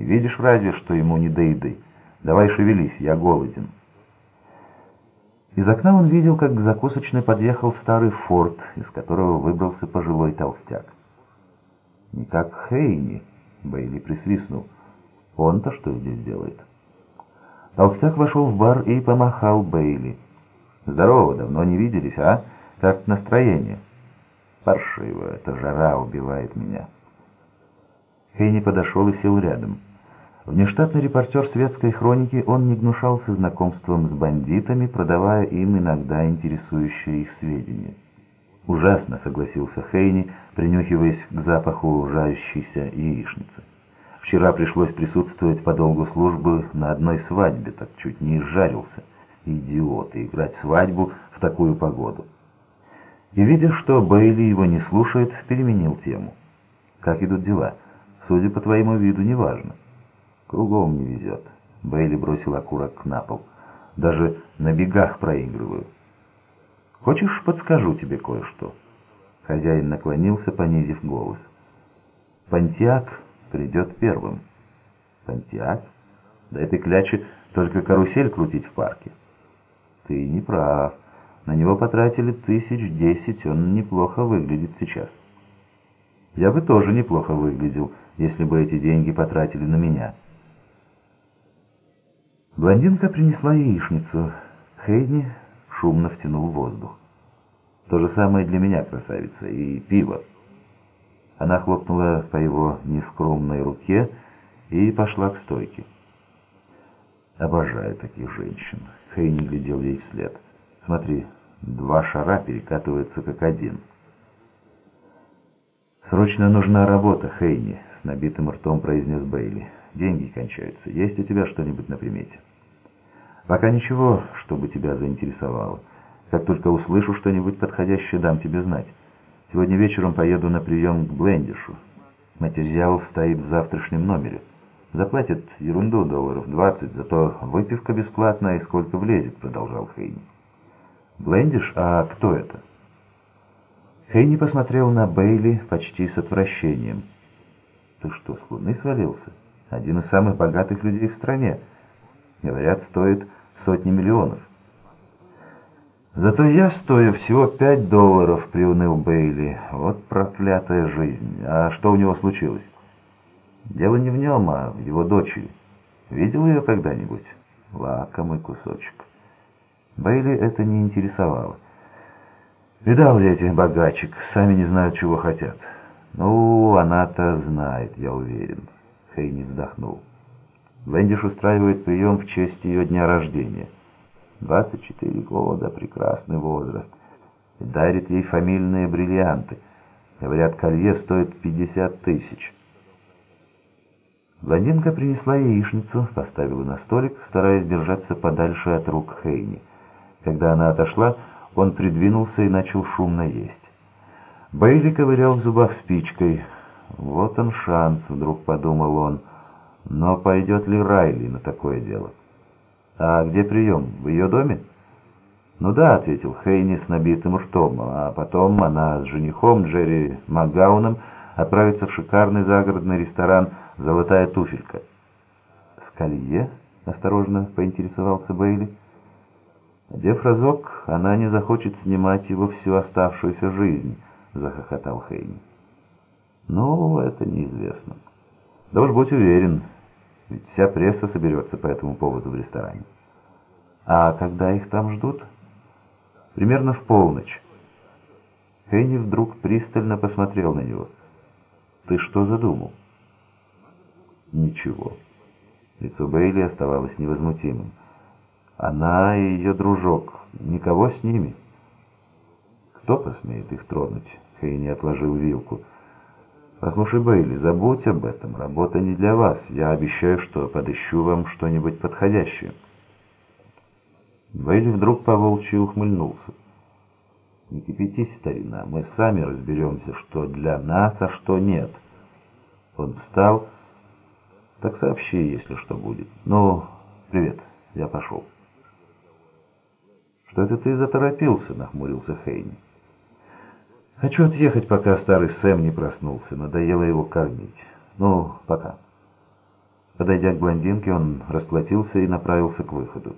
Видишь разве, что ему не до еды? Давай шевелись, я голоден». Из окна он видел, как к закусочной подъехал старый форт, из которого выбрался пожилой толстяк. «Не как Хейни», — Бейли присвистнул. «Он-то что здесь делает?» Толстяк вошел в бар и помахал Бейли. «Здорово, давно не виделись, а? Как настроение?» «Паршиво, эта жара убивает меня». Хейни подошел и сел рядом. Внештатный репортер светской хроники, он не гнушался знакомством с бандитами, продавая им иногда интересующие их сведения. «Ужасно», — согласился Хейни, принюхиваясь к запаху жающейся яичницы. «Вчера пришлось присутствовать по долгу службы на одной свадьбе, так чуть не изжарился. Идиоты, играть свадьбу в такую погоду». И, видя, что Бейли его не слушает, переменил тему. «Как идут дела? Судя по твоему виду, неважно». Кругом не везет. Бейли бросил окурок на пол. Даже на бегах проигрываю. Хочешь, подскажу тебе кое-что? Хозяин наклонился, понизив голос. Пантиак придет первым. Пантиак? Да этой кляче только карусель крутить в парке. Ты не прав. На него потратили тысяч десять, он неплохо выглядит сейчас. Я бы тоже неплохо выглядел, если бы эти деньги потратили на меня. Блондинка принесла яичницу. Хейдни шумно втянул воздух. «То же самое для меня, красавица, и пиво». Она хлопнула по его нескромной руке и пошла к стойке. «Обожаю таких женщин», — Хейни глядел ей вслед. «Смотри, два шара перекатываются как один». «Срочно нужна работа, Хейни», — с набитым ртом произнес Бейли. «Деньги кончаются. Есть у тебя что-нибудь на примете?» Пока ничего, чтобы тебя заинтересовало. Как только услышу что-нибудь подходящее, дам тебе знать. Сегодня вечером поеду на прием к Блендишу. Материал стоит в завтрашнем номере. Заплатят ерунду, долларов 20, зато выпивка бесплатная и сколько влезет, продолжал Хейни. Блендиш? А кто это? Хейни посмотрел на Бейли почти с отвращением. Ты что, с луны свалился? Один из самых богатых людей в стране. Говорят, стоит сотни миллионов. Зато я стою всего пять долларов, приуныл Бейли. Вот проклятая жизнь. А что у него случилось? Дело не в нем, а в его дочери. Видел ее когда-нибудь? Лакомый кусочек. Бейли это не интересовало. Видал я этих богачек, сами не знают, чего хотят. Ну, она-то знает, я уверен. Хейни вздохнул. Вендиш устраивает прием в честь ее дня рождения. 24 года, прекрасный возраст. И дарит ей фамильные бриллианты. Говорят, колье стоит 50 тысяч. Блондинка принесла яичницу, поставила на столик, стараясь держаться подальше от рук Хейни. Когда она отошла, он придвинулся и начал шумно есть. Бейли ковырял в зубах спичкой. «Вот он шанс», — вдруг подумал он, — но пойдет ли Райли на такое дело? А где прием? В ее доме? Ну да, ответил Хейни с набитым ртом, а потом она с женихом Джерри Макгауном отправится в шикарный загородный ресторан «Золотая туфелька». «С колье?» — осторожно поинтересовался Бейли. Одев разок, она не захочет снимать его всю оставшуюся жизнь, — захохотал Хейни. Ну, это неизвестно. Да уж будь уверен, ведь вся пресса соберется по этому поводу в ресторане. А когда их там ждут? Примерно в полночь. Хейни вдруг пристально посмотрел на него. «Ты что задумал?» «Ничего». Лицо Бейли оставалось невозмутимым. «Она и ее дружок. Никого с ними». «Кто посмеет их тронуть?» Хейни отложил вилку. «Послушай, Бейли, забудь об этом. Работа не для вас. Я обещаю, что подыщу вам что-нибудь подходящее». Бейли вдруг по-волчьи ухмыльнулся. «Не кипятись, старина. Мы сами разберемся, что для нас, а что нет». Он встал. «Так сообщи, если что будет. Ну, привет, я пошел». «Что это ты заторопился?» — нахмурился Хейни. Хочу отъехать, пока старый Сэм не проснулся. Надоело его кормить. Ну, пока. Подойдя к блондинке, он расплатился и направился к выходу.